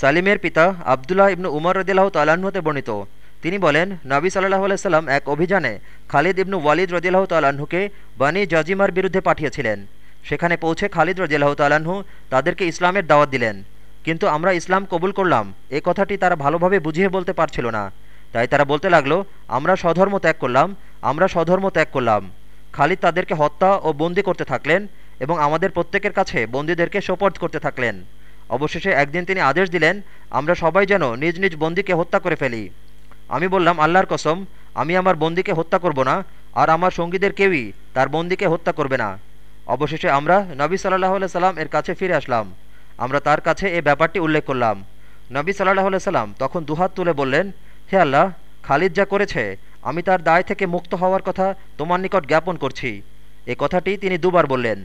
সালিমের পিতা আবদুল্লাহ ইবনু উমর রদিল্লাহ তাল্লাহ্নতে বর্ণিত। তিনি বলেন, নবী সাল্লাহ আলাইসাল্লাম এক অভিযানে খালিদ ইবনু ওয়ালিদ রদিল্লাহ তাল্লাহ্নকে বানি জাজিমার বিরুদ্ধে পাঠিয়েছিলেন। সেখানে পৌঁছে খালিদ রদিল্লাহ তাল্লাহ্ন তাদেরকে ইসলামের দাওয়াত দিলেন। কিন্তু আমরা ইসলাম কবুল করলাম, এ কথাটি তারা ভালোভাবে বুঝিয়ে বলতে পারছিল না। তাই তারা বলতে লাগল, আমরা স্বধর্ম ত্যাগ করলাম, আমরা স্বধর্ম ত্যাগ করলাম। খালিদ তাদেরকে হত্যা ও বন্দি করতে থাকলেন এবং আমাদের প্রত্যেকের কাছে বন্দীদেরকে সোপর্দ করতে থাকলেন। অবশেষে একদিন তিনি আদেশ দিলেন, আমরা সবাই যেন নিজ নিজ বন্দিকে হত্যা করে ফেলি। আমি বললাম, আল্লাহর কসম, আমি আমার বন্দিকে হত্যা করব না, আর আমার সঙ্গীদের কেউই তার বন্দিকে হত্যা করবে না। অবশেষে আমরা নবী সাল্লাহ সাল্লাম এর কাছে ফিরে আসলাম। আমরা তার কাছে এ ব্যাপারটি উল্লেখ করলাম। নবী সাল্লাহ সাল্লাম তখন দুহাত তুলে বললেন, হে আল্লাহ, খালিদ যা করেছে, আমি তার দায় থেকে মুক্ত হওয়ার কথা তোমার নিকট জ্ঞাপন করছি। এ কথাটি তিনি দুবার বললেন।